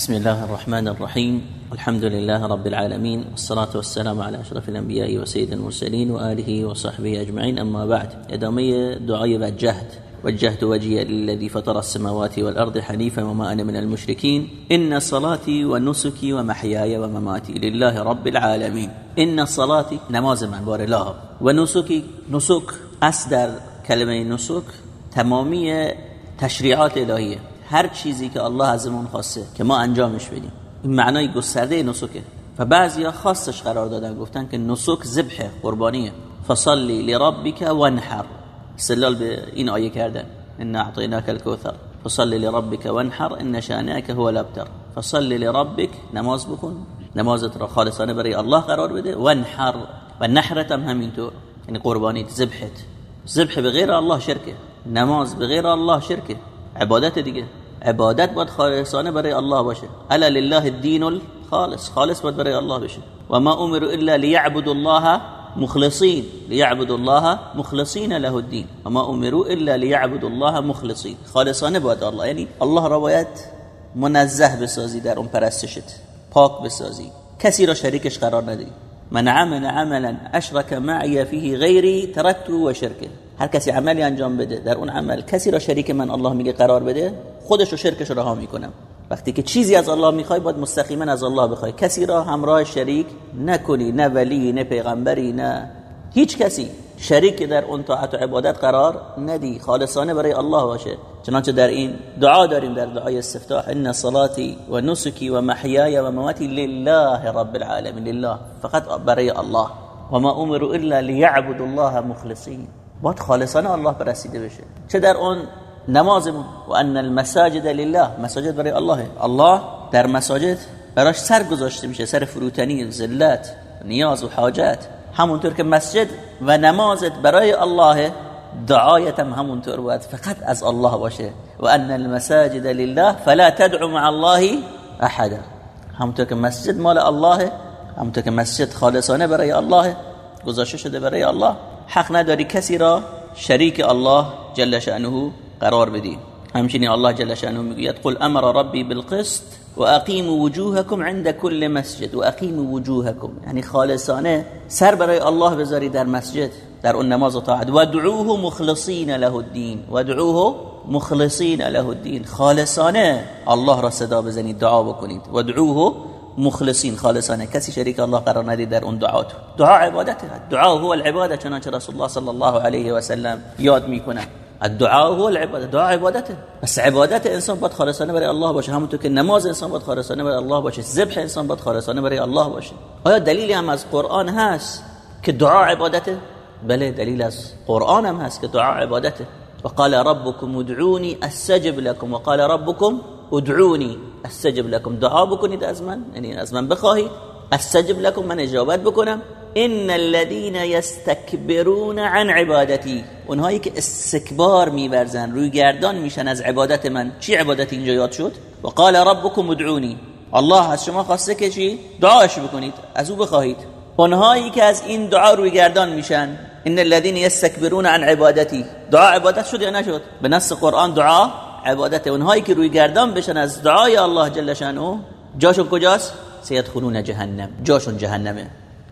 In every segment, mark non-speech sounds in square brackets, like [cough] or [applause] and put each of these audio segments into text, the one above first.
بسم الله الرحمن الرحيم. الحمد لله رب العالمين والصلاة والسلام على أشرف الأنبياء وسيد المرسلين وآله وصحبه أجمعين. أما بعد ادامه دعاء والجهد وجهت وجهي للذي فطر السماوات والأرض حنيفا وما أنا من المشركين. إن صلاتي ونسكي ومحياي ومماتي لله رب العالمين. إن صلاتي نماز من بار الله. ونسكي نسك أصدر كلمة نسك تمامی تشریعات الهیه هر چیزی که الله ازمون خواسته که ما انجامش بدیم. این معنای گسترده نسکه. و بعضیا خاصش قرار دادن گفتن که نسک ذبح قربانیه. فصلی لربک وانحر. استدلال به این آیه کردن ان اعطیناک الكوثر فصلی لربک وانحر ان شانئک هو الابتر. فصلی لربک نماز بکن نمازت را خالصانه برای الله قرار بده. وانحر. و نحرت هم همینطور. یعنی قربانیت ذبحت. ذبح به غیر الله شرکه. نماز به غیر الله شرکه. عبادت دیگه. عبادت باید خالصانه برای الله باشه. الا لله الدین الخالص. خالص باید برای الله بشه. و ما امروا الا ليعبدوا الله مخلصين ليعبدوا الله مخلصين له الدين وما امروا الا ليعبدوا الله مخلصين خالصانه باید الله. یعنی الله را باید منزه بسازی در اون پرستشت. پاک بسازی. کسی را شریکش قرار ندی. من عمل عملا اشرك معي فيه غيري تركته و شرکه. هر کسی عملی انجام بده در اون عمل کسی را شریک من الله میگه قرار بده خودش رو شرکش رها می‌کنم. وقتی که چیزی از الله می‌خوای باید مستقیما از الله بخوای. کسی را همراه شریک نکنی نه ولی نه پیغمبری نه هیچ کسی. شریک در اون طاعت و عبادت قرار ندی. خالصانه برای الله باشه. چنانچه در این دعا داریم در دعای استفتاح. ان صلاتي و نسکی و محیای و مماتی لله رب العالمین. لله. فقط برای الله. و ما امروا الا ليعبدوا الله مخلصین. باید خالصانه الله برسیده بشه. چه در اون نمازمون و ان المساجد لله مساجد برای الله. الله در مساجد براش سر گذاشته میشه سر فروتنی ذلت نیاز و حاجت. همونطور که مسجد و نمازت برای الله دعایت هم همونطور باید فقط از الله باشه. و ان المساجد لله فلا تدعو مع الله احدا. همونطور که مسجد مال الله همونطور که مسجد خالصانه برای الله گذاشته شده برای الله. حق نداری کسی را شریک الله جل شأنه قرار بدی. همچنین الله جل شأنه می‌گوید قل امر ربی بالقسط و وجوهکم عند كل مسجد. و وجوهکم. یعنی خالصانه سر برای الله بذاری در مسجد در اون نماز و طاعت. و دعوه مخلصین له الدین. و دعوه مخلصین له الدین. خالصانه الله را صدا بزنید دعا بکنید. و دعوه مخلصین خالصانه. کسی شریک الله قرار ندید در اون دعات دعا عبادته. دعا هو العباده چنانچه رسول الله صلی الله علیه و سلم یاد می‌کنه الدعاء هو العباده. دعا عبادته. بس عبادت انسان باید خالصانه برای الله باشه. همونطور که نماز انسان باید خالصانه برای الله باشه. ذبح انسان باید خالصانه برای الله باشه. آیا دلیلی هم از قرآن هست که دعا عبادته؟ بله دلیل از قرآن هم هست که دعا عبادته. وقال ربكم ادعوني استجب لكم وقال ربكم ادعوني استجب لكم دعا بکنید از من یعنی از من بخواهید. استجب لكم من اجابت بکنم. ان الذين يستكبرون عن عبادتي اونهایی که استکبار میورزن روی گردان میشن از عبادت من. چی عبادت اینجا یاد شد؟ و قال ربكم ادعوني الله از شما خواسته که چی؟ دعاش بکنید از او بخواهید. اونهایی که از این دعا روی گردان میشن. ان الذين يستكبرون عن عبادتي دعا عبادت شد یا نشد؟ به نص قرآن دعا عبادت اونهایی که روی گردان بشن از دعای الله جل شانه جاشون کجاست؟ سیدخلون جهنم. جاشون جهنمه.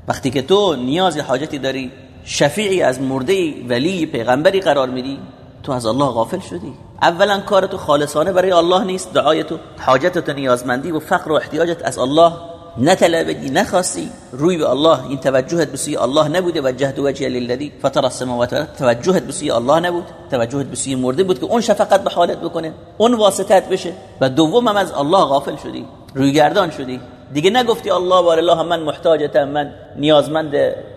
وقتی که تو نیاز حاجتی داری شفیعی از مرده ولی پیغمبری قرار میدی تو از الله غافل شدی. اولا کار تو خالصانه برای الله نیست دعای تو حاجت و نیازمندی و فقر و احتیاجت از الله نطلبی نخواستی روی به الله این توجهت به سوی الله نبوده وجهت وجهی للذی فطر السماوات والارض. توجهت به سوی الله نبود. توجهت به سوی مرده بود که اون شفقت به حالت بکنه اون واسطت بشه و دوم هم از الله غافل شدی روی گردان شدی. دیگه نگفتی الله بار الله من محتاجتم من نیازمند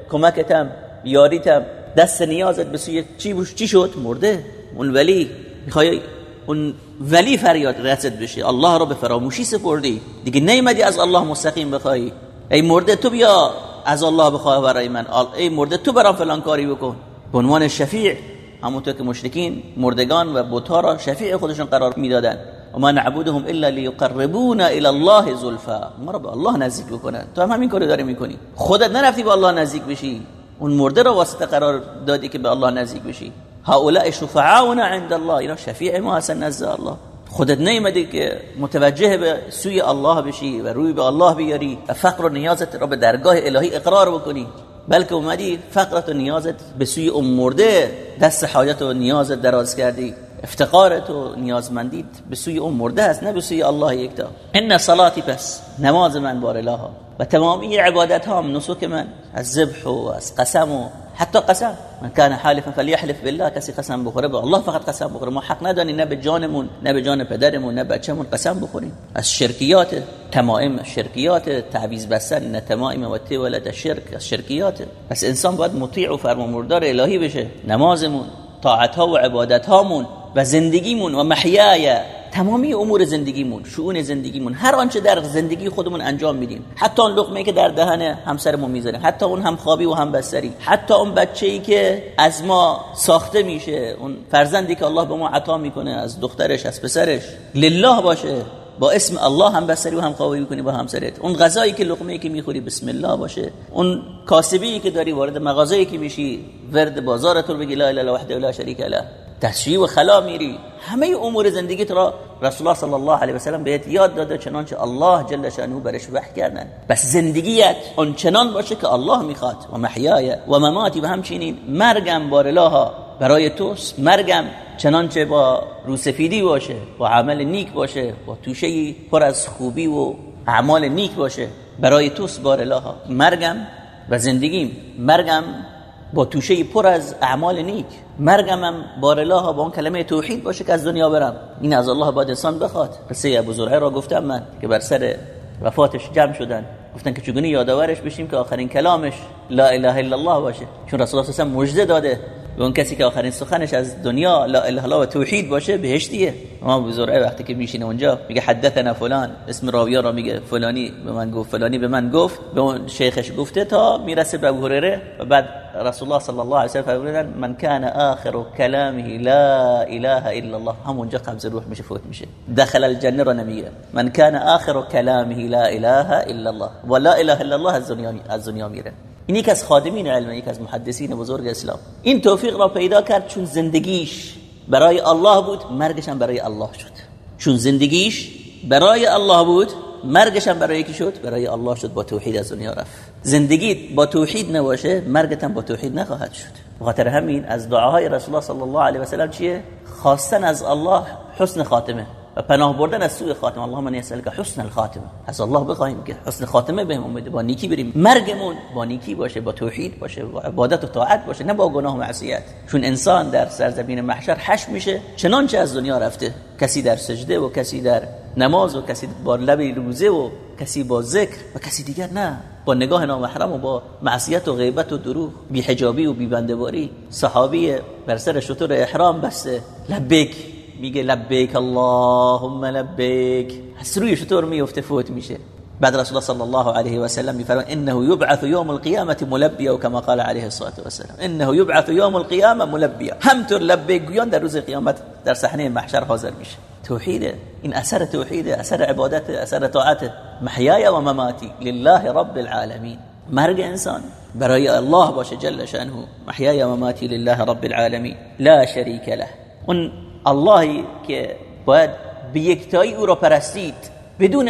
کمکتم یاریتم. دست نیازت به سوی چی بوش چی شد؟ مرده. اون ولی. می‌خوای اون ولی فریاد رسد بشه. الله رو به فراموشی سپردی. دیگه نیمدی از الله مستقیم بخوای. ای مرده تو بیا. از الله بخواه برای من. ای مرده تو برام فلان کاری بکن. به عنوان شفیع. همونطور که مشرکین مردگان و بوتا را شفیع خودشون قرار می‌دادن. و ما نعبدهم الا لیقربونا الى الله زلفا. ما رو به الله نزدیک بکنن. تو هم همین کارو داری می‌کنی. خودت نرفتی به الله نزدیک بشی. اون مرده رو واسطه قرار دادی که به الله نزدیک بشی. هؤلاء شفعاؤنا عند الله. اینا شفیع ما هستن نزد الله. خودت نیمده که متوجه به سوی الله بشی و روی به الله بیاری. و فقر و نیازت را به درگاه الهی اقرار بکنی. بلکه اومدی فقرت و نیازت به سوی اون مرده دست حاجت و نیازت دراز کردی. افتقارت و نیازمندیت به سوی اون مرده است نه به سوی الله یکتا. ان صلاتی پس نماز من بار الله و تمامی عبادت هم نسک من از ذبح و از قسم و حتی قسم. من کان حالفا فلیحلف بالله کسی قسم بخوره به الله فقط قسم بخوره. ما حق ندانی نه به جانمون نه به جان پدرمون نه بچه‌مون قسم بخوریم. از شرکیات تمائم شرکیات تعویض بستن نه تمائم و ولد شرک از شرکیات. پس انسان باید مطیع و فرمانبردار الهی بشه. نمازمون طاعت ها و عبادت هامون و زندگیمون و محیای تمامی امور زندگیمون شؤون زندگیمون هر آنچه در زندگی خودمون انجام میدیم. حتی اون لقمه که در دهن همسرمون می‌ذاریم حتی اون هم خوابی و هم بستری حتی اون بچه‌ای که از ما ساخته میشه اون فرزندی که الله به ما عطا می‌کنه از دخترش از پسرش. لله باشه با اسم الله هم بسری و هم خوابی می‌کنی با همسرت. اون غذایی که لقمه که می‌خوری بسم الله باشه. اون کاسبی که داری وارد مغازه‌ای که میشی ورد بازارت رو بگی لا اله الا وحده لا شریک له. تشریع و خلا میری. همه امور زندگیت را رسول الله صلی الله علیه و سلم بهت یاد داده چنانچه الله جل شانه برش وحی کردن. بس زندگیت اون چنان باشه که الله می‌خواد. و محیای و مماتی و همچنین مرگم بار الله برای توست مرگم چنانچه با روسفیدی باشه با عمل نیک باشه با توشه پر از خوبی و اعمال نیک باشه. برای توست بار الله مرگم و زندگیم مرگم با توشه پر از اعمال نیک. مرگم هم بار الله با اون کلمه توحید باشه که از دنیا برم. این از الله باید انسان بخواد. قصه ابو را گفتم من که بر سر وفاتش جمع شدن. گفتن که چگونه یادآورش بشیم که آخرین کلامش لا اله الا الله باشه. چون رسول الله صلی مژده داده. به اون کسی که آخرین سخنش از دنیا لا اله الا و توحید باشه بهشتیه. ما بزرعه وقتی که میشینه اونجا میگه حدثنا فلان اسم راوی را میگه فلانی به من گفت فلانی به من گفت به اون شیخش گفته تا میرسه به ابو و بعد رسول الله صلی الله علیه و فرمودن من کان آخر کلامه لا اله الا الله. همونجا قبض روح میشه فوت میشه. دخل الجنه را نمیگه. من کان آخر کلامه لا اله الا الله. و لا اله الا الله از دنیا از دنیا میره. این یک از خادمین علم یک از محدثین بزرگ اسلام. این توفیق را پیدا کرد چون زندگیش برای الله بود مرگش هم برای الله شد. چون زندگیش برای الله بود مرگش هم برای کی شد برای الله شد با توحید از دنیا رفت. زندگیت با توحید نباشه مرگت هم با توحید نخواهد شد. بخاطر همین از دعاهای رسول الله صلی الله علیه و سلم چیه؟ خواستن از الله حسن خاتمه. پناه بردن از سوء خاتمه. اللهم من یسألک حسن الخاتمه. از الله بخوایم که حسن خاتمه بهم امید. با نیکی بریم. مرگمون با نیکی باشه با توحید باشه با عبادت و طاعت باشه نه با گناه و معصیت. چون انسان در سرزمین محشر حش میشه چنانچه از دنیا رفته. کسی در سجده و کسی در نماز و کسی با لب روزه و کسی با ذکر و کسی دیگر نه. با نگاه نامحرم و با معصیت و غیبت و دروغ. بی حجابی و بی بندواری صحابی بر سر شطور احرام بسته. لبیک. میگه لبیک اللهم لبیک. از روی شطور میفته فوت میشه. بعد رسول الله صلی الله علیه و سلم میفرمان انه یبعث یوم القیامه ملبیا کما قال علیه الصلاه والسلام. انه یبعث یوم القیامه ملبیا همطور لبیک گویان در روز قیامت در صحنه محشر حاضر میشه. توحیده. این اثر توحیده اثر عبادت اثر طاعت. محیای و مماتی لله رب العالمین. مرگ انسان. برای الله باشه جل شانه محیای و مماتی لله رب العالمین. لا شریک له. اون اللهی که باید به یکتایی او را پرستید بدون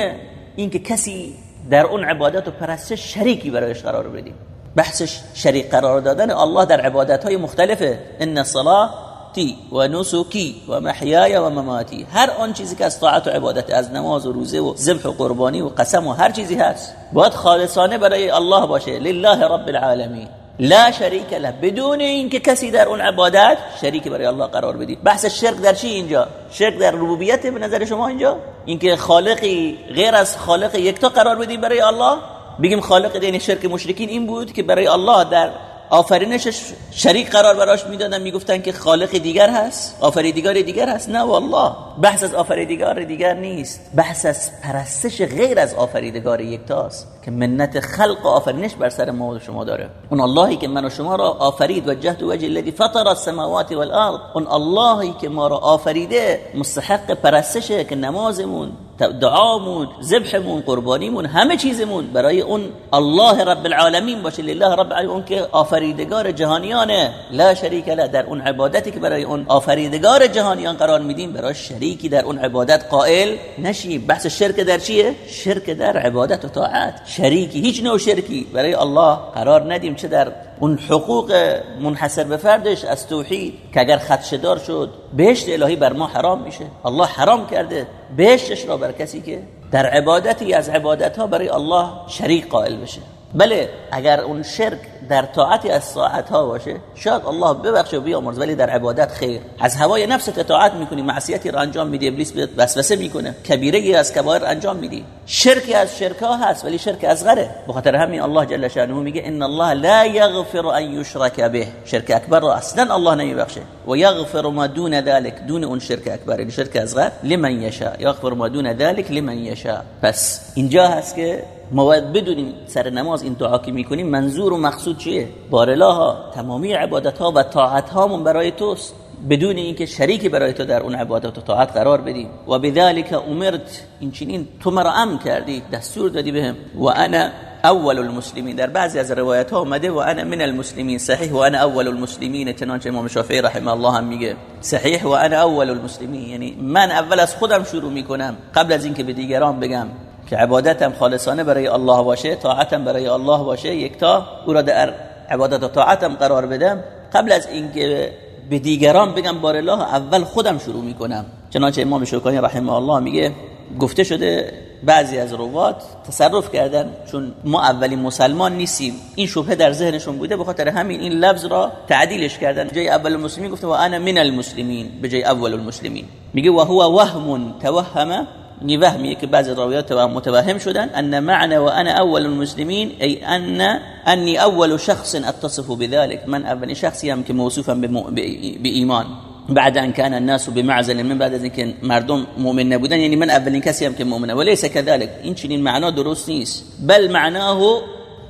اینکه کسی در اون عبادت و پرستش شریکی برایش قرار بدیم. بحثش شریک قرار دادن الله در عبادت های مختلفه. ان صلاتی و نسکی و محیای و مماتی هر آن چیزی که از طاعت و عبادت از نماز و روزه و ذبح و قربانی و قسم و هر چیزی هست باید خالصانه برای الله باشه. لله رب العالمین. لا شریک له. بدون اینکه کسی در اون عبادت شریک برای الله قرار بدید بحث شرک در چی اینجا؟ شرک در ربوبیت به نظر شما اینجا؟ اینکه خالقی غیر از خالق یکتا قرار بدید برای الله؟ بگیم خالق دین شرک مشرکین این بود که برای الله در آفرینشش شریک قرار براش می‌دادن می‌گفتن که خالق دیگر هست. آفریدگار دیگر هست. نه والله. بحث از آفریدگار دیگر نیست. بحث از پرستش غیر از آفریدگار یکتاست که منت خلق آفرینش بر سر ما و شما داره. اون اللهی که من و شما را آفرید و جهد وجه الذی فطر السماوات والارض. اون اللهی که ما را آفریده مستحق پرستشه که نمازمون دعامون ذبحمون قربانیمون همه چیزمون برای اون الله رب العالمین باشه لله رب العالمین اون که آفریدگار جهانیانه. لا شریک له در اون عبادتی که برای اون آفریدگار جهانیان قرار میدیم برای شریکی در اون عبادت قائل نشی. بحث شرک در چیه؟ شرک در عبادت و طاعت. شریکی هیچ نوع شرکی برای الله قرار ندیم چه در اون حقوق منحصر به فردش از توحید که اگر خدشدار شد بهشت الهی بر ما حرام میشه. الله حرام کرده بهشتش را بر کسی که در عبادتی از عبادت ها برای الله شریک قائل بشه. بله اگر اون شرک در طاعتی از ساعت ها باشه شاید الله ببخشه و بیامرز ولی در عبادت خیر. از هوای نفست اطاعت می‌کنی معصیتی را انجام میدی ابلیس بهت وسوسه می‌کنه. کبیره از کبایر انجام میدی. شرکی از شرک ها هست ولی شرک اصغره به خاطر همین الله جل شانه میگه ان الله لا یغفر ان یشرک به. شرک اکبر را اصلا الله نمیبخشه. و یغفر ما دون ذلك دون اون شرک اکبر یعنی شرک اصغر لمن یشاء. یغفر ما دون ذلك لمن یشاء. پس اینجا هست که ما باید بدونیم سر نماز این دعا که می‌کنیم منظور و مقصود چیه؟ بارلاها تمامی عبادت ها و طاعت هامون برای توست. بدون اینکه شریک برای تو در اون عبادت و طاعت قرار بدیم. و بذلك امرت این چنین تو مرا امر کردی دستور دادی بهم. و انا اول المسلمین. در بعضی از روایت ها اومده و انا من المسلمین. صحیح و انا اول المسلمین. چنانچه امام شافعی رحمه الله هم میگه. صحیح و انا اول المسلمین. یعنی من اول از خودم شروع می‌کنم. قبل از اینکه به دیگران بگم. که عبادتم خالصانه برای الله باشه طاعتم برای الله باشه یکتا او را در عبادت و طاعتم قرار بدم. قبل از اینکه به دیگران بگم بار الله اول خودم شروع می‌کنم. چنانچه امام شوکانی رحمه الله میگه گفته شده بعضی از روات تصرف کردن چون ما اولین مسلمان نیستیم. این شبهه در ذهنشون بوده به خاطر همین این لفظ را تعدیلش کردن. جای اول المسلمین گفته و انا من المسلمین. به جای اول المسلمین. میگه و هو وهم توهم نی وهمیه که بعض راویات متوهم شدن أن معنى وأنا أول المسلمين أي ان أني أول شخص أتصف بذلك. من اول شخصی هم که موصوفا به ایمان بعد أن كان الناس بمعزل من بعد از اینکه مردم مؤمن نبودن یعنی من اولین کسی هم که مؤمنه وليس كذلك. این چنین معنا درست نیست بل معناه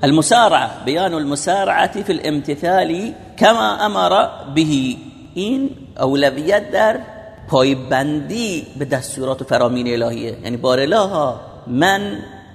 المسارعة بيان المسارعة في الامتثال كما أمر به. این اولویت در پایبندی به دستورات و فرامین الهیه. یعنی بار الها من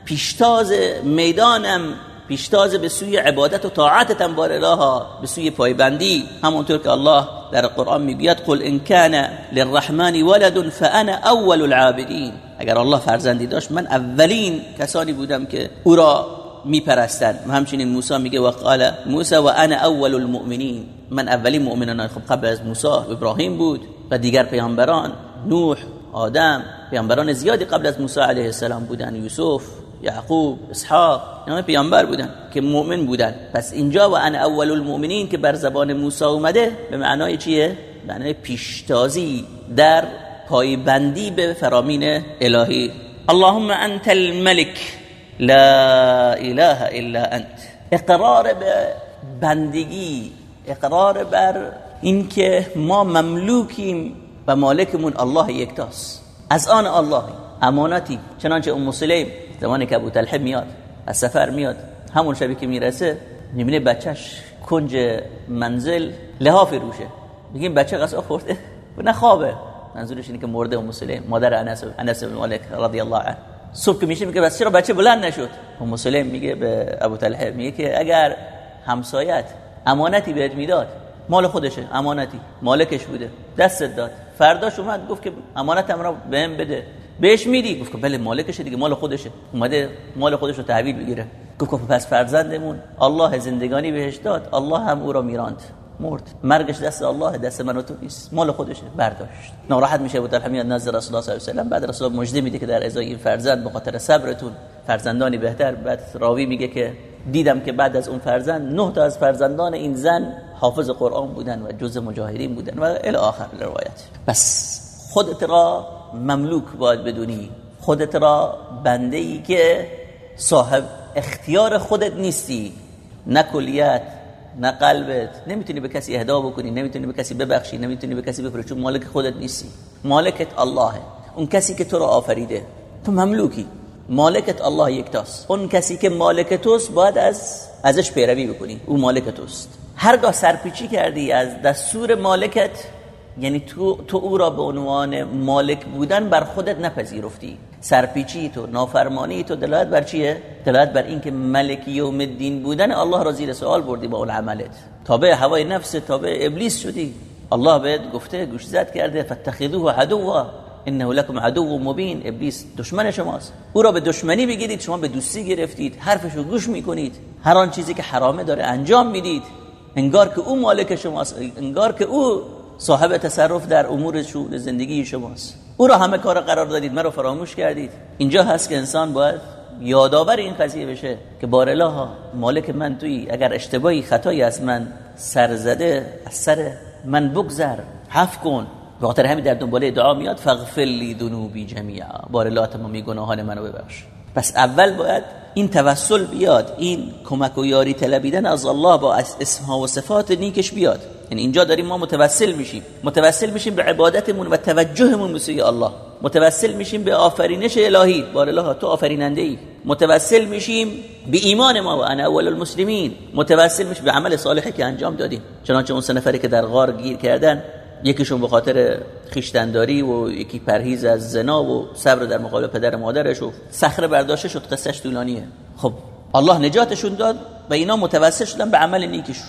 پیشتاز می‌دانم پیشتاز به سوی عبادت و طاعتتم بار الها به سوی پایبندی. همونطور که الله در قرآن می‌گوید قل ان کان للرحمن ولد فانا اول العابدین. اگر الله فرزندی داشت من اولین کسانی بودم که او را میپرستند. و همچنین موسی میگه و قال موسی و انا اول المؤمنین. من اولین مؤمنان خب قبل از موسی ابراهیم بود. و دیگر پیامبران نوح آدم پیامبران زیادی قبل از موسی علیه السلام بودن یوسف یعقوب اسحاق اینا پیامبر بودن که مؤمن بودن. پس اینجا و انا اول المؤمنین که بر زبان موسی اومده به معنای چیه؟ معنای پیشتازی در پایبندی به فرامین الهی. اللهم انت الملك لا اله الا انت. اقرار به بندگی اقرار بر اینکه ما مملوکیم و مالکمون الله یکتاست. از آن الله امانتی. چنانچه ام سلیم زمانی که ابو طلحه میاد از سفر میاد همون شبی که می‌رسه می‌بینه بچهش کنج منزل لحافی روشه. میگیم بچه غذا خورده؟ و [laughs] نه خوابه. منظورش اینه که مرده ام سلیم. مادر انس انس بن مالک رضی الله عنه. صبح که میشه میگه بس چرا بچه بلند نشد؟ ام سلیم میگه به ابو طلحه میگه که اگر همسایت امانتی بهت می‌داد مال خودشه امانتی. مالکش بوده. دستت داد. فرداش اومد گفت که امانتم را بهم بده. بهش میدی؟ گفت که بله مالکشه دیگه مال خودشه. اومده مال خودش رو تحویل بگیره. گفت که پس فرزندمون الله زندگانی بهش داد. الله هم او را میراند. مرد. مرگش دست الله دست من و تو نیست. مال خودشه. برداشت. ناراحت میشه بود الحمد نزد رسول الله صلی الله علیه و بعد رسول الله مجده میده که در ازای این فرزند به خاطر صبرتون فرزندانی بهتر. بعد راوی میگه که دیدم که بعد از اون فرزند نه تا از فرزندان این زن حافظ قرآن بودن و جز مجاهدین بودن و الی آخر روایت. پس خودت را مملوک باید بدونی. خودت را بنده ای که صاحب اختیار خودت نیستی. نه کلیت نه قلبت. نمی‌تونی به کسی اهدا بکنی نمی‌تونی به کسی ببخشی نمی‌تونی به کسی بفروشی. چون مالک خودت نیستی. مالکت اللهه. اون کسی که تو را آفریده. تو مملوکی. مالکت الله یکتاست اون کسی که مالک توست باید از ازش پیروی بکنی. او مالک توست. هرگاه سرپیچی کردی از دستور مالکت یعنی تو, تو او را به عنوان مالک بودن بر خودت نپذیرفتی. سرپیچی تو نافرمانی تو دلالت بر چیه؟ دلالت بر اینکه ملک یوم الدین بودن. الله را زیر سوال بردی با اون عملت. تابع هوای نفس تابع ابلیس شدی. الله بهت گفته گوش زد کرده فاتخذوه عدوا. انه لكم عدو مبین. ابلیس دشمن شماست. او را به دشمنی بگیرید شما به دوستی گرفتید. حرفش رو گوش می‌کنید. هر آن چیزی که حرامه داره انجام می‌دید. انگار که او مالک شماست انگار که او صاحب تصرف در امور زندگی شماست. او را همه کار قرار دادید مرا فراموش کردید. اینجا هست که انسان باید یادآور این قضیه بشه که بارالله مالک من توی اگر اشتباهی خطایی از من سر زده از سر من بگذر. حف کن. به خاطر همین در دنباله دعا میاد فغفر لی ذنوبی جمیعا. بارالله تمامی گناهان منو ببخش. پس اول باید این توسل بیاد این کمک و یاری طلبیدن از الله با اسمها و صفات نیکش بیاد. یعنی اینجا داریم ما متوسل میشیم. متوسل میشیم به عبادتمون و توجهمون به سوی الله. متوسل میشیم به آفرینش الهی. بار الله تو آفریننده ای متوسل میشیم به ایمان ما و انا اول المسلمین. متوسل میشیم به عمل صالحی که انجام دادیم. چنانچه اون سه نفری که در غار گیر کردن یکیشون به خاطر خیشتنداری و یکی پرهیز از زنا و صبر در مقابل پدر مادرش و صخره برداشته شد قصهش طولانیه. خب الله نجاتشون داد و اینا متوسل شدن به عمل نیکش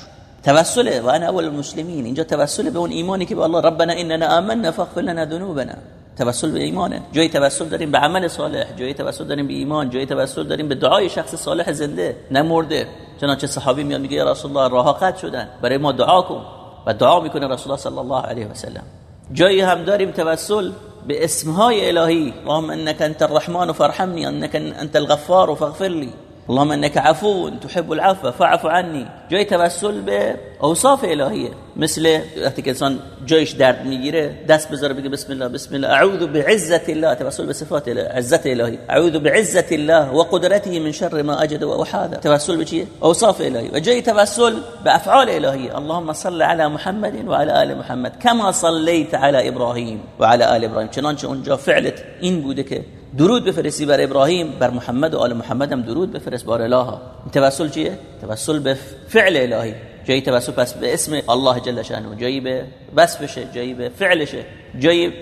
توسله و انا اول المسلمین. اینجا توسل به اون ایمانی که به الله ربنا اننا آمنا فاغفر لنا ذنوبنا. توسل به ایمانه جای توسل داریم به عمل صالح جای توسل داریم به ایمان جای توسل داریم به دعای شخص صالح زنده نمرده چنانچه صحابی میاد میگه یا رسول الله راه قطع شدن برای ما دعا کن. و دعا میکنه رسول الله صلی الله علیه و سلم جایی هم داریم توسل به اسمهای الهی. اللهم انك انت الرحمن فارحمني انك انت الغفار فاغفر لي اللهم انك عفو تحب العفو فاعف عني. جای توسل به اوصاف الهیه. مثل وقتی که انسان جایش درد می‌گیره دست بذاره بگه بسم الله بسم الله. اعوذ بعزت الله. توسل به صفات عزت الهی. اعوذ بعزت الله وقدرته من شر ما اجد واحاذ توسل به چیه؟ اوصاف الهی. و جای توسل به افعال الهی. اللهم صل على محمد وعلى ال محمد. كما صليت على ابراهيم وعلى ال ابراهيم چنانچه اونجا فعلت این بوده که درود بفرستی بر ابراهیم بر محمد و آل محمد هم درود بفرست بار الله توسل چیه؟ توسل به فعل الهی. جایی توسل پس به اسم الله جل شانه جایی به وصفشه جایی به فعلشه. جایی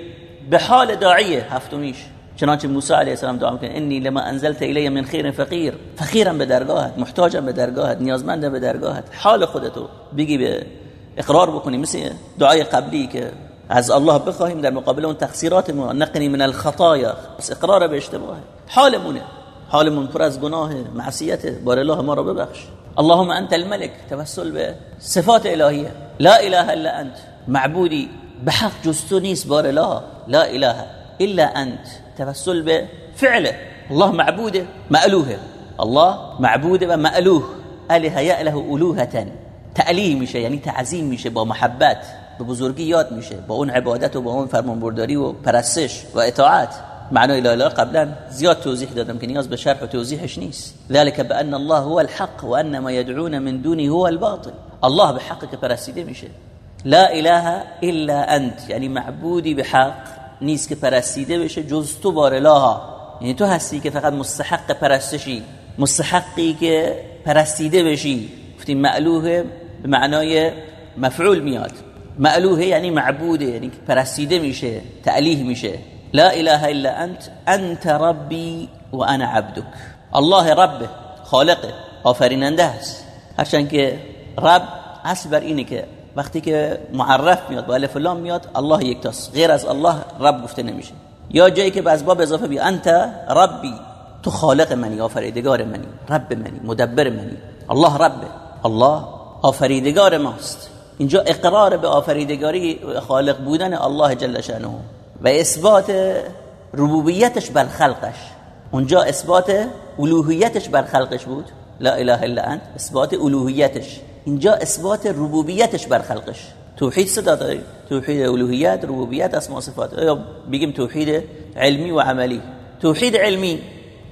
به حال داعیه هفتمیش. چنانچه موسی علیه السلام دعا می‌کنه انی لما انزلت الی من خیر فقیر. فقیرم به درگاهت محتاجم به درگاهت نیازمندم به درگاهت. حال خودتو بگی به اقرار بکنی. مثل دعای قبلی که از الله بخواهیم در مقابل اون تقصیرات ما نقنی من الخطایا. بس اقرار به اشتباه حالمونه. حالمون پر از گناه معصیت. بار الله ما رو ببخش. اللهم انت الملك توسل به صفات الهیه. لا اله الا انت. معبودی. به حق جز تو نیست بار الله. لا اله الا انت. توسل به فعله. الله معبوده. مألوهه. الله معبوده و مألوه. اله یأله ألوهة. تعلیه میشه یعنی تعظیم میشه با محبت. به بزرگی یاد میشه. با اون عبادت و با اون فرمانبرداری و پرستش و اطاعت. معنای لا اله قبلا زیاد توضیح دادم که نیاز به شرح و توضیحش نیست. ذلك بان الله هو الحق وان ما يدعون من دونه هو الباطل. الله به حق پرستیده میشه. لا اله الا انت یعنی معبودی به حق نیست که پرستیده بشه جز تو بار الله یعنی تو هستی که فقط مستحق پرستشی مستحقی که پرستیده بشی. گفتیم معلوه به معنای مفعول میاد. معلوه یعنی معبوده یعنی پرستیده میشه تعلیه میشه. لا اله الا انت انت ربی و انا عبدك الله رب خالقه آفریننده است. هرچند که رب اصل بر اینه که وقتی که معرف میاد با الف لام میاد الله یکتاست غیر از الله رب گفته نمیشه. یا جایی که از باب اضافه بی انت ربی تو خالق منی آفریدگار منی رب منی مدبر منی. الله رب الله آفریدگار ماست. اینجا اقرار به آفریدگاری خالق بودن الله جل شانه و اثبات ربوبیتش بر خلقش. اونجا اثبات الوهیتش بر خلقش بود. لا اله الا انت. اثبات الوهیتش. اینجا اثبات ربوبیتش بر خلقش. توحید صدا داریم توحید الوهیت ربوبیت اسماء صفات. بگیم توحید علمی و عملی. توحید علمی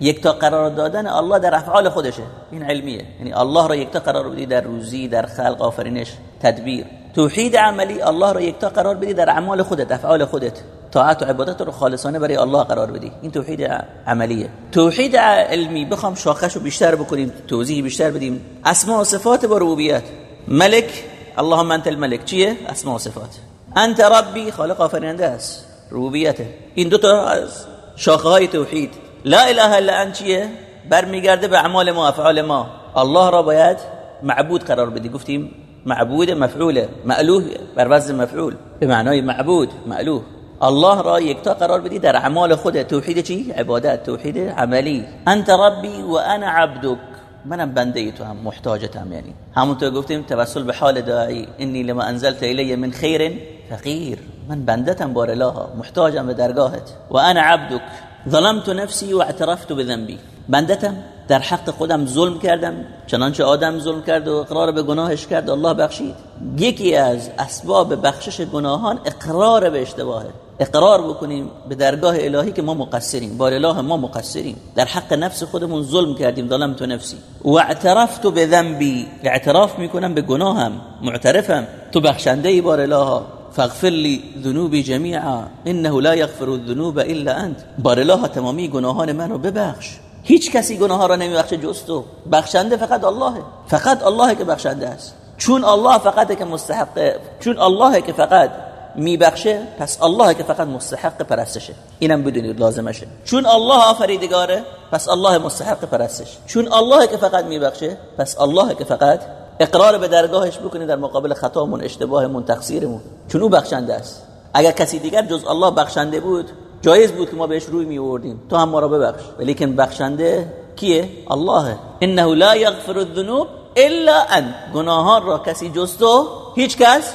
یک تا قرار دادن الله در افعال خودشه. این علمیه. یعنی الله را یک تا قرار بدی در روزی در خلق آفرینش تدبیر. توحید عملی الله را یک تا قرار بدی در اعمال خودت افعال خودت. طاعت و عبادت رو خالصانه برای الله قرار بدی. این توحید عملیه. توحید علمی بخوام شاخش بیشتر بکنیم توضیح بیشتر بدیم. اسماء و صفات با ربوبیت. ملک اللهم انت الملک. چیه؟ اسماء و صفات. انت ربی خالق آفریننده است. ربوبیته. این دو تا از شاخه های توحید. لا اله الا انت چیه برمیگرده به اعمال ما افعال ما. الله را باید معبود قرار بدی. گفتیم معبود مفعوله. مألوه بر وزن مفعول. به معنای معبود مألوه. الله را یکتا قرار بدی در اعمال خود. توحید چی؟ عبادت توحید عملی. انت ربی و انا عبدک. منم بنده تو هم محتاجتم یعنی. همونطور گفتیم توسل به حال داعی. انی لما انزلت الی من خیر فقیر. من بندتم بار الله محتاجم به درگاهت. و انا عبدک. ظلمت نفسی و اعترفت بذنبی بندتم در حق خودم ظلم کردم چنانچه آدم ظلم کرد و اقرار به گناهش کرد الله بخشید. یکی از اسباب بخشش گناهان اقرار به اشتباهه. اقرار بکنیم به درگاه الهی که ما مقصریم. بار اله ما مقصریم. در حق نفس خودمون ظلم کردیم ظلمت نفسی. و اعترفت به ذنبی. اعتراف می‌کنم به گناهم. معترفم. تو بخشنده ای بار اله فاغفر لی ذنوبی جمیعا انه لا یغفر الذنوب الا انت بار اله تمامی گناهان من رو ببخش. هیچ کسی گناه را نمیبخشه جز تو. بخشنده فقط اللهه فقط الله که بخشنده است. چون الله فقط که مستحق چون الله که فقط میبخشه پس الله که فقط مستحق پرستشه. اینم بدونید لازمشه. چون الله آفریدگاره پس الله مستحق پرستش. چون الله که فقط میبخشه پس الله که فقط اقرار به درگاهش بکنید در مقابل خطامون اشتباهمون تقصیرمون. چون او بخشنده است؟ اگر کسی دیگر جز الله بخشنده بود جایز بود که ما بهش روی می تو هم ما را ببخش. ولیکن بخشنده کیه؟ الله. انه لا یغفر الذنوب الا ان گناهان را کسی جز تو هیچ کس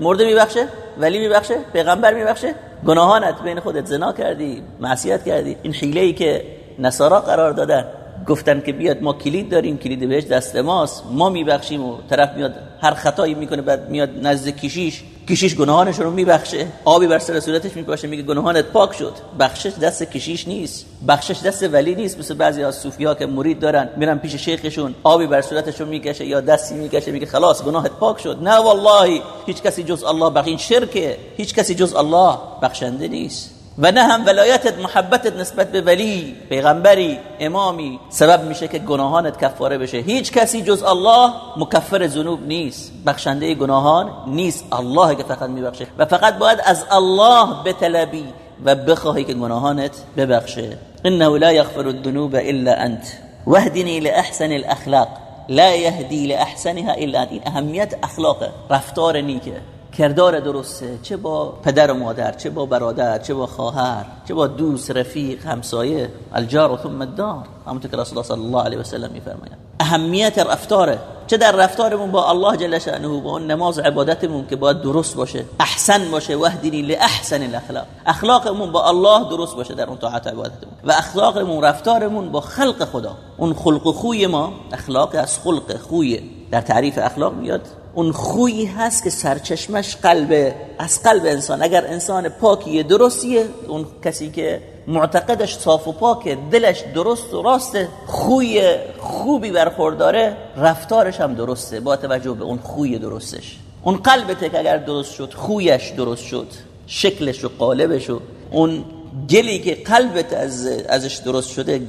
مرده میبخشه ولی میبخشه پیغمبر میبخشه. گناهانت بین خودت زنا کردی معصیت کردی. این حیله ای که نصارا قرار دادن. گفتن که بیاد ما کلید داریم کلید بهش دست ماست ما میبخشیم و طرف میاد هر خطایی می‌کنه بعد میاد نزد کشیش کشیش گناهانش رو میبخشه آبی بر سر صورتش میپاشه میگه گناهانت پاک شد بخشش دست کشیش نیست بخشش دست ولی نیست مثل بعضی از صوفی که مرید دارن میرن پیش شیخشون آبی بر صورتشون می‌کشه یا دستی می‌کشه میگه خلاص گناهت پاک شد نه والله هیچ کسی جز الله بخین شرکه هیچ کسی جز الله بخشنده نیست. و نه هم ولایتت محبتت نسبت به ولی پیغمبری امامی. سبب میشه که گناهانت کفاره بشه. هیچ کسی جز الله مکفر ذنوب نیست. بخشنده گناهان نیست الله که فقط میبخشه. و فقط باید از الله بطلبی و بخواهی که گناهانت ببخشه. انه لا یغفر الذنوب الا انت. واهدني لاحسن الاخلاق لا يهدي لاحسنها الا این اهمیت اخلاق رفتار نیکه. کردار درسته. چه با پدر و مادر چه با برادر چه با خواهر چه با دوست رفیق همسایه. الجار و ثم الدار. همونطور که رسول الله صلی الله علیه و سلم میفرمایند اهمیت رفتاره. چه در رفتارمون با الله جل شأنه با اون نماز عبادتمون که باید درست باشه احسن باشه. وحدینی لاحسن الاخلاق اخلاقمون با الله درست باشه در اون طاعت عبادتمون. و اخلاقمون رفتارمون با خلق خدا. اون خلق خوی ما اخلاق از خلق خوی در تعریف اخلاق میاد اون خویی هست که سرچشمش قلب از قلب انسان. اگر انسان پاکی درستیه اون کسی که معتقدش صاف و پاکه دلش درست و راسته خوی خوبی برخورداره رفتارش هم درسته. با توجه به اون خوی درستش. اون قلبت که اگر درست شد خویش درست شد شکلش و قالبش و اون گلی که قلبت از ازش درست شده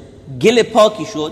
گل پاکی شد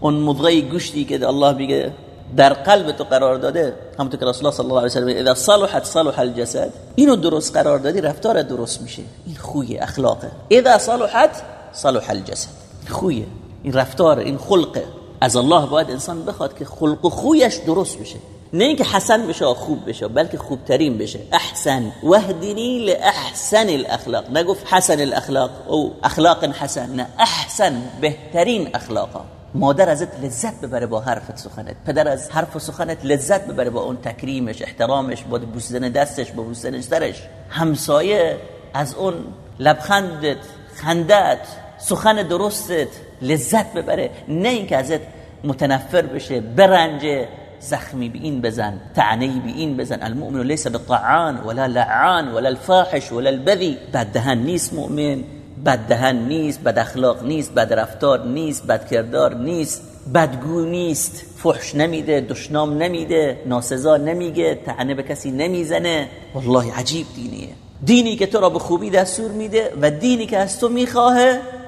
اون مضغه گوشتی که الله میگه در قلب تو قرار داده همونطور که رسول الله صلی الله علیه و سلم اذا صلحت صلح الجسد اینو درست قرار دادی رفتار درست میشه. این خوی اخلاقه. اذا صلحت صلح الجسد. خویه این رفتار این خلقه. از الله باید انسان بخواد که خلق و خویش درست بشه. نه اینکه حسن بشه خوب بشه بلکه خوبترین بشه. احسن. وهدنی لاحسن الاخلاق نگفت حسن الاخلاق. او اخلاق حسن نه احسن بهترین اخلاقا. مادر ازت لذت ببره با حرفت سخنت. پدر از حرف و سخنت لذت ببره با اون تکریمش احترامش با بوسیدن دستش با بوسیدن سرش. همسایه از اون لبخندت خندت سخن درستت لذت ببره. نه اینکه ازت متنفر بشه برنجه زخمی به این بزن تعنی به این بزن. المؤمن لیس بالطعان ولا لعان ولا الفاحش ولا البذی بدهن نیست مؤمن. بد دهن نیست بد اخلاق نیست بد رفتار نیست بد کردار نیست بدگو نیست. فحش نمیده دشنام نمیده ناسزا نمیگه تعنه به کسی نمی‌زنه. والله عجیب دینیه. دینی که تو را به خوبی دستور میده و دینی که از تو می‌خواه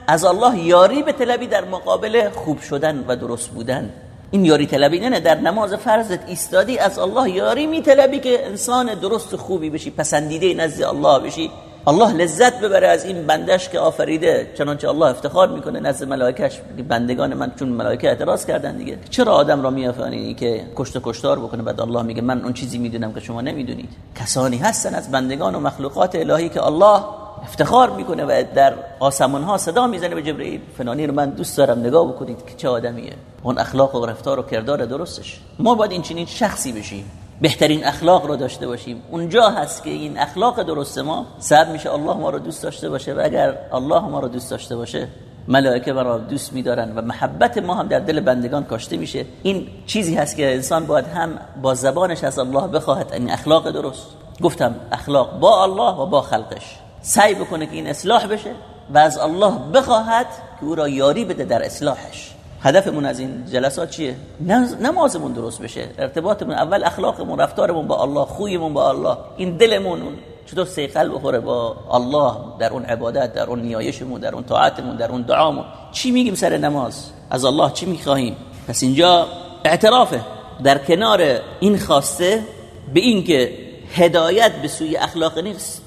از الله یاری به طلبی در مقابل خوب شدن و درست بودن. این یاری طلبی نه در نماز فرضت ایستادی از الله یاری میطلبی که انسان درست خوبی بشی پسندیده نزد الله بشی. الله لذت ببره از این بندش که آفریده چنانچه الله افتخار می‌کنه نزد ملائکش بندگان من چون ملائکه اعتراض کردن دیگه. چرا آدم را میآفرینی که کشت و کشتار بکنه؟ بعد الله میگه من اون چیزی می‌دونم که شما نمی‌دونید. کسانی هستن از بندگان و مخلوقات الهی که الله افتخار می‌کنه و در آسمان ها صدا می‌زنه به جبرئیل فلانی رو من دوست دارم نگاه بکنید که چه آدمیه. اون اخلاق و رفتار و کردار درستش. ما باید این چنین شخصی بشیم. بهترین اخلاق رو داشته باشیم. اونجا هست که این اخلاق درست ما سبب میشه الله ما رو دوست داشته باشه و اگر الله ما رو دوست داشته باشه ملائکه ما دوست میدارن و محبت ما هم در دل بندگان کاشته میشه. این چیزی هست که انسان باید هم با زبانش از الله بخواهد. این اخلاق درست. گفتم اخلاق با الله و با خلقش. سعی بکنه که این اصلاح بشه و از الله بخواهد که او را یاری بده در اصلاحش. هدفمون از این جلسات چیه؟ نمازمون درست بشه. ارتباطمون اول اخلاقمون رفتارمون با الله خویمون با الله. این دلمون چطور سیقل بخوره با الله در اون عبادت در اون نیایشمون در اون طاعتمون در اون دعامون. چی میگیم سر نماز؟ از الله چی می‌خواهیم؟ پس اینجا اعترافه. در کنار این خواسته به این که هدایت به سوی اخلاق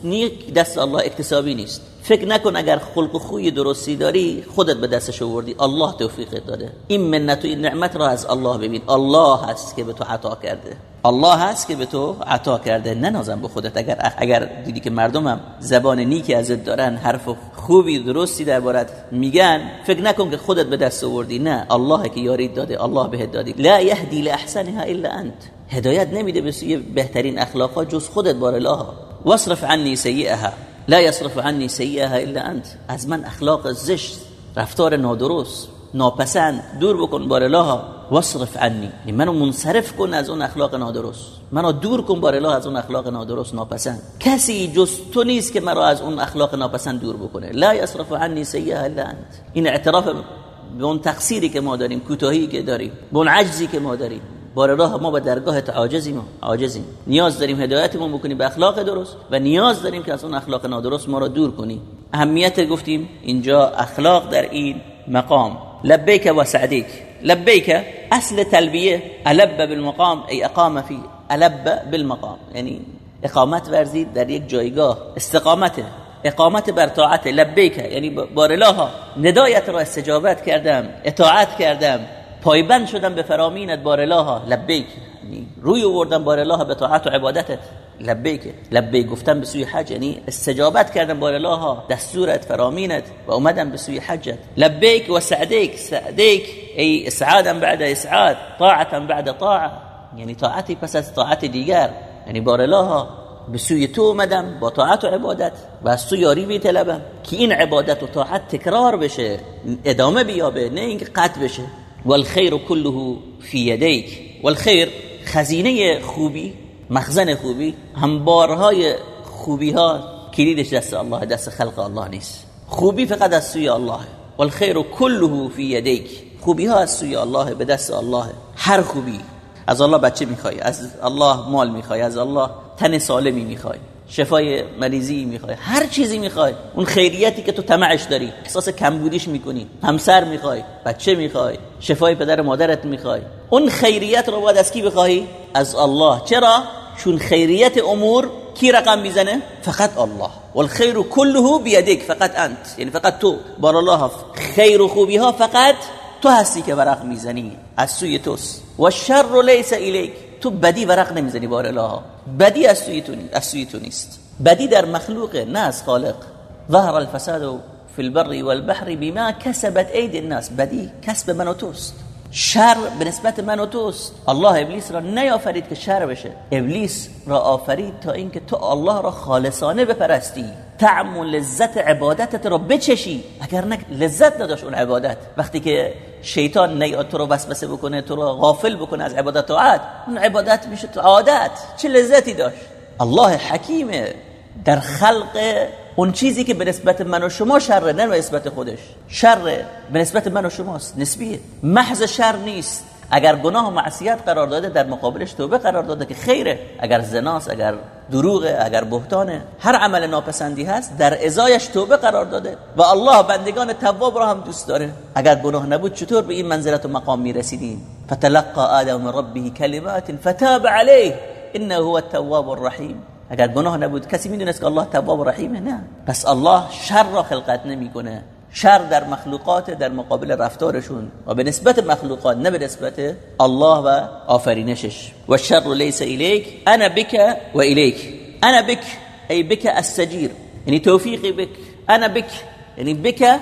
نیک دست الله اکتسابی نیست. فکر نکن اگر خلق و خوی درستی داری خودت به دستش آوردی. الله توفیق داده. این منت و این نعمت را از الله ببین. الله هست که به تو عطا کرده. الله هست که به تو عطا کرده. ننازم به خودت. اگر اگر دیدی که مردمم زبان نیکی ازت دارن حرف خوبی درستی دربارت میگن فکر نکن که خودت به دست آوردی. نه. الله که یاری داده. الله بهت دادی لا یهدی لاحسنها الا انت. هدایت نمیده به سوی بهترین اخلاقا جز خودت بار الله واصرف عنی سیئها. لا يصرف عني سیئها الا انت. از من اخلاق زشت رفتار نادرست ناپسند دور بکن بار الله واصرف عنی. یعنی منو منصرف کن از اون اخلاق نادرست. منو دور کن بار الله از اون اخلاق نادرست ناپسند. کسی جز تو نیست که مرا از اون اخلاق ناپسند دور بکنه. لا يصرف عني سیئها الا انت. این اعتراف به اون تقصیری که ما داریم کوتاهی که داریم به اون عجزی که ما داریم. بار راه ما به درگاهت عاجزیم عاجزیم. نیاز داریم هدایتمون بکنیم به اخلاق درست و نیاز داریم که از اون اخلاق نادرست ما را دور کنی اهمیت گفتیم اینجا اخلاق در این مقام. لبیک و سعدیک. لبیک اصل تلبیه. الب بالمقام ای اقام فی الب بالمقام. یعنی اقامت ورزید در یک جایگاه. استقامته اقامت بر طاعت. لبیک. یعنی بارلاها ندایت را استجابت کردم. اطاعت کردم. پایبند شدم به فرامینت بار الله لبیک. یعنی روی آوردم بار الله به طاعت و عبادتت لبیک. لبیک گفتم به سوی حج. یعنی استجابت کردم بار الله دستورت فرامینت. و اومدم به سوی حجت لبیک و سعدیک. سعدیک. ای اسعادا بعد اسعاد طاعتا بعد طاعه. یعنی طاعتی پس از طاعت دیگر. یعنی بار الله به سوی تو اومدم با طاعت و عبادت. و از تو یاری میطلبم که این عبادت و طاعت تکرار بشه. ادامه بیابه. نه اینکه قطع بشه. والخير كله في يديك. والخير خزینه خوبی مخزن خوبی همبارهای خوبی ها کلیدش دست الله دست خلق الله نیست. خوبی فقط از سوی الله. والخير كله في يديك. خوبی ها از سوی الله به دست الله. هر خوبی. از الله بچه می‌خوای از الله مال می‌خوای از الله تن سالمی می‌خوای. شفای مریضی می‌خوای هر چیزی می‌خوای. اون خیریتی که تو طمعش داری احساس کمبودیش می‌کنی همسر می‌خوای بچه می‌خوای شفای پدر مادرت می‌خوای. اون خیریت رو باید از کی بخوای از الله. چرا؟ چون خیریت امور کی رقم می‌زنه؟ فقط الله. والخیر كله بيدك فقط انت. یعنی فقط تو. بار الله خیر و خوبی ها فقط تو هستی که ورق می‌زنی. از سوی توست. و الشر لیس الیک. تو بدی ورق نمی‌زنی بار الله بدی از سوی تو نیست. بدی در مخلوق نه از خالق. ظهر الفساد في البر والبحر بما كسبت ايدي الناس. بدی کسب من و توست. شر به نسبت من و توست. الله ابلیس را نیافرید که شر بشه. ابلیس را آفرید تا اینکه تو الله را خالصانه بپرستی. تعم و لذت عبادتت را بچشی. اگر نه لذت نداشت اون عبادت. وقتی که شیطان نیاد تو رو وسوسه بکنه تو رو غافل بکنه از عبادت عاد اون عبادت میشه تو عادت. چه لذتی داشت؟ الله حکیمه در خلق اون چیزی که به نسبت من و شما شره نه به نسبت خودش. شر به نسبت من و شماست نسبیه. محض شر نیست. اگر گناه و معصیت قرار داده در مقابلش توبه قرار داده که خیره. اگر زناست اگر دروغه اگر بهتانه. هر عمل ناپسندی هست در ازایش توبه قرار داده و الله بندگان تواب را هم دوست داره. اگر گناه نبود چطور به این منزلت و مقام می‌رسیدیم فتلقى آدم ربه کلمات فتاب عليه انه هو التواب الرحیم. اگر گناه نبود کسی می‌دونست که الله تواب رحیمه نه. پس الله شر را خلقت نمی‌کنه. شر در مخلوقات در مقابل رفتارشون و به نسبت مخلوقات نه به نسبت الله و آفرینشش. و شر لیس الیک انا بک و الیک. انا بک ای بک استجیر یعنی توفیقی بک. انا بک یعنی بک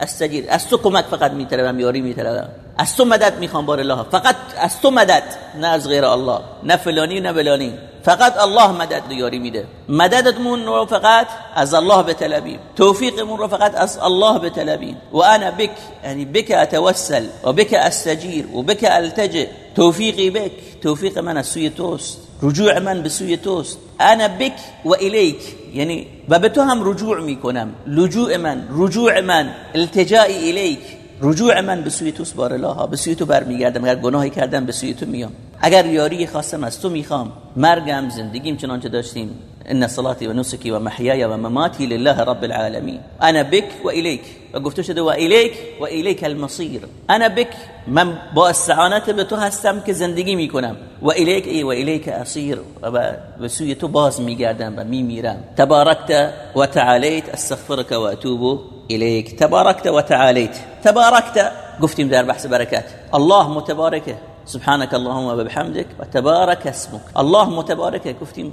استجیر از تو کمک فقط میطلبم یاری میطلبم از تو مدد می‌خوام بار الله. فقط از تو مدد نه از غیر الله. نه فلانی نه بلانی. فقط الله مدد یاری میده. مددمون رو فقط از الله بطلبیم توفیقمون رو فقط از الله بطلبیم و انا بک یعنی بک اتوسل و بک استجیر و بک التجه توفیقی بک توفیق من از سوی توست. رجوع من به سوی توست. انا بک و الیک یعنی و به تو هم رجوع می‌کنم. لجوع من رجوع من التجائی الیک. رجوع من به سوی توست بار الله به سوی تو برمیگردم. اگر گناهی کردم به سوی تو میام اگر یاری خواستم از تو می‌خوام مرگم زندگیم چنانچه داشتیم ان صلاتي و نسکی و محیای و مماتی لله رب العالمین. انا بک و الیک. و گفته شده و الیک و الیک المصیر. انا بک. من با استعانت به تو هستم که زندگی می‌کنم. و الیک ای و الیک اصیر و به سوی تو باز میگردم و میمیرم. تبارکت و تعالیت. استغفرك و اتوب الیک. تبارکت و تعالیت. تبارکت. گفتیم در بحث برکت. الله متبارکه. سبحانك اللهم وبحمدك وتبارك اسمك الله متبارکه گفتیم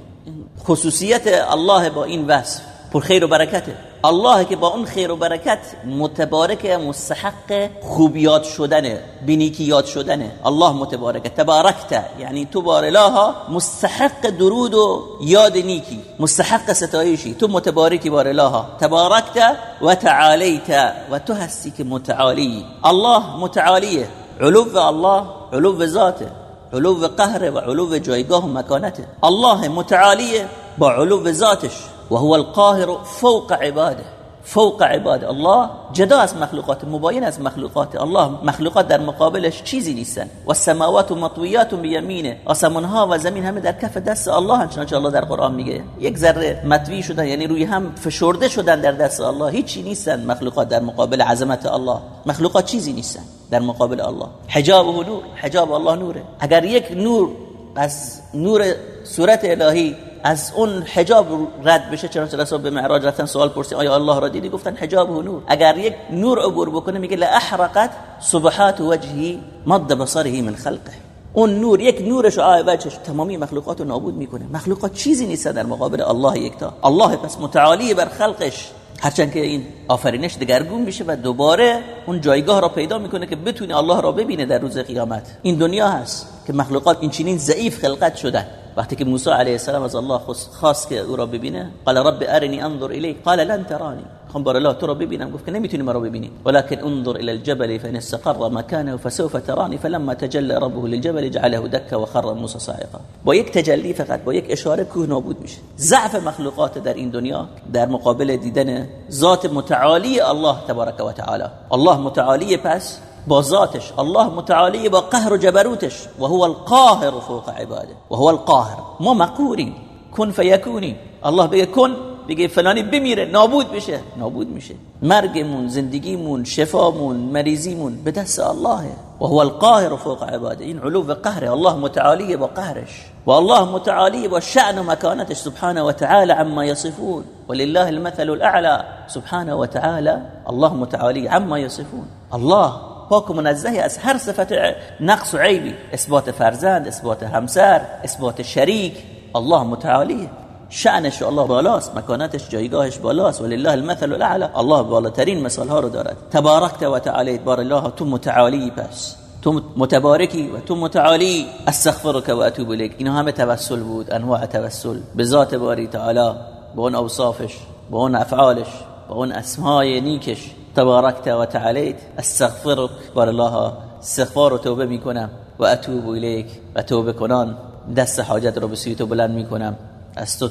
خصوصیت الله با این وصف پر خیر و برکته الله که با اون خیر و برکت متبارک مستحق خوبیات شدنه بنیکیات شدنه الله متبارکه تبارکت یعنی تو بار الله مستحق درود و یاد نیکی مستحق ستایشی تو متبارکی بار الله تبارکت و تعالیت و تو هستی که متعالی الله متعالیه علو الله علو ذاته علو قهره و علو جایگاه و مکانته. الله متعالیه با علو ذاتش و هو القاهر فوق عباده. فوق عباد الله جدا از مخلوقات مباین از مخلوقات الله. مخلوقات در مقابلش چیزی نیستن. و السماوات و مطویات بیمینه. آسمان ها و زمین همه در کف دست الله چنانچه الله در قرآن میگه. یک ذره مطوی شدن یعنی روی هم فشرده شدن در دست الله هیچی نیستن مخلوقات در مقابل عظمت الله. مخلوقات چیزی نیستن در مقابل الله. حجاب و نور حجاب الله نوره. اگر یک نور از نور صورت الهی از اون حجاب رد بشه چرا رسول به معراج رفتن سوال پرسی آیا الله را دیدی؟ گفتن حجاب و نور. اگر یک نور عبور بکنه میگه لاحرقت صبحات وجهی مد بصره من خلقه. اون نور یک نورش آی وجهش تمامی مخلوقات رو نابود می‌کنه. مخلوقات چیزی نیست در مقابل الله یکتا. الله پس متعالی بر خلقش. هرچند که این آفرینش دگرگون میشه و دوباره اون جایگاه را پیدا می‌کنه که بتونه الله را ببینه در روز قیامت. این دنیا هست که مخلوقات این چنین ضعیف خلقت شدن. وقتی که موسی علیه السلام از الله خواست که او را ببینه قال رب ارنی انظر الیک. قال لن ترانی. خب بار الله تو را ببینم. گفت که نمی‌تونی مرا ببینی. ولكن انظر الى الجبل فان استقر مكانه فسوف تراني فلما تجلى ربه للجبل جعله دكا وخر موسى صاعقا. با یک تجلی فقط با یک اشاره کوه نابود میشه. ضعف مخلوقات در این دنیا در مقابل دیدن ذات متعالی الله تبارک و تعالی. الله متعالی پس با ذاتش الله متعالی با قهر و جبروتش. و هو القاهر فوق عباده. و هو القاهر. ما مقوریم کن فیکونی الله بگه کن بگه فلانی بمیره نابود بشه. نابود میشه مرگمون زندگیمون شفامون مریضیمون. به دست اللهه و هو القاهر فوق عباده. این علو قهره. الله متعالی با قهرش. و الله متعالی با شأن و مکانتش. سبحانه و تعالی عما يصفون ولله المثل الاعلى سبحانه و تعالی. الله متعالی عما يصفون الله پاک و منزه از هر صفت نقص و عیبی. اثبات فرزند اثبات همسر اثبات شریک. الله متعالیه شأنش الله بالاست مکانتش جایگاهش بالاست. ولله المثل الاعلى. الله بالاترین مثال ها رو دارد. تبارکت و تعالیت بار الله تو متعالی پس. تو متبارکی و تو متعالی. استغفرک و اتوب الیک. اینا همه توسل بود انواع توسل. به ذات باری تعالی با اون اوصافش با اون افعالش با اون اسمای نیکش. تبارکت و تعالیت استغفرک بار الله استغفار و توبه می‌کنم و اتوب الیک و توبه کنان دست حاجت رو به سوی تو بلند می‌کنم. از تو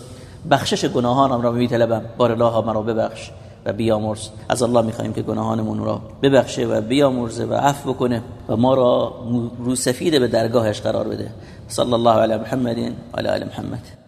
بخشش گناهانم را میطلبم. بار الله مرا ببخش و بیامرز. از الله می‌خواهیم که گناهانمون را ببخشه و بیامرزه و عفو بکنه و ما را رو سفید به درگاهش قرار بده. صلی الله علی محمد و علی محمد.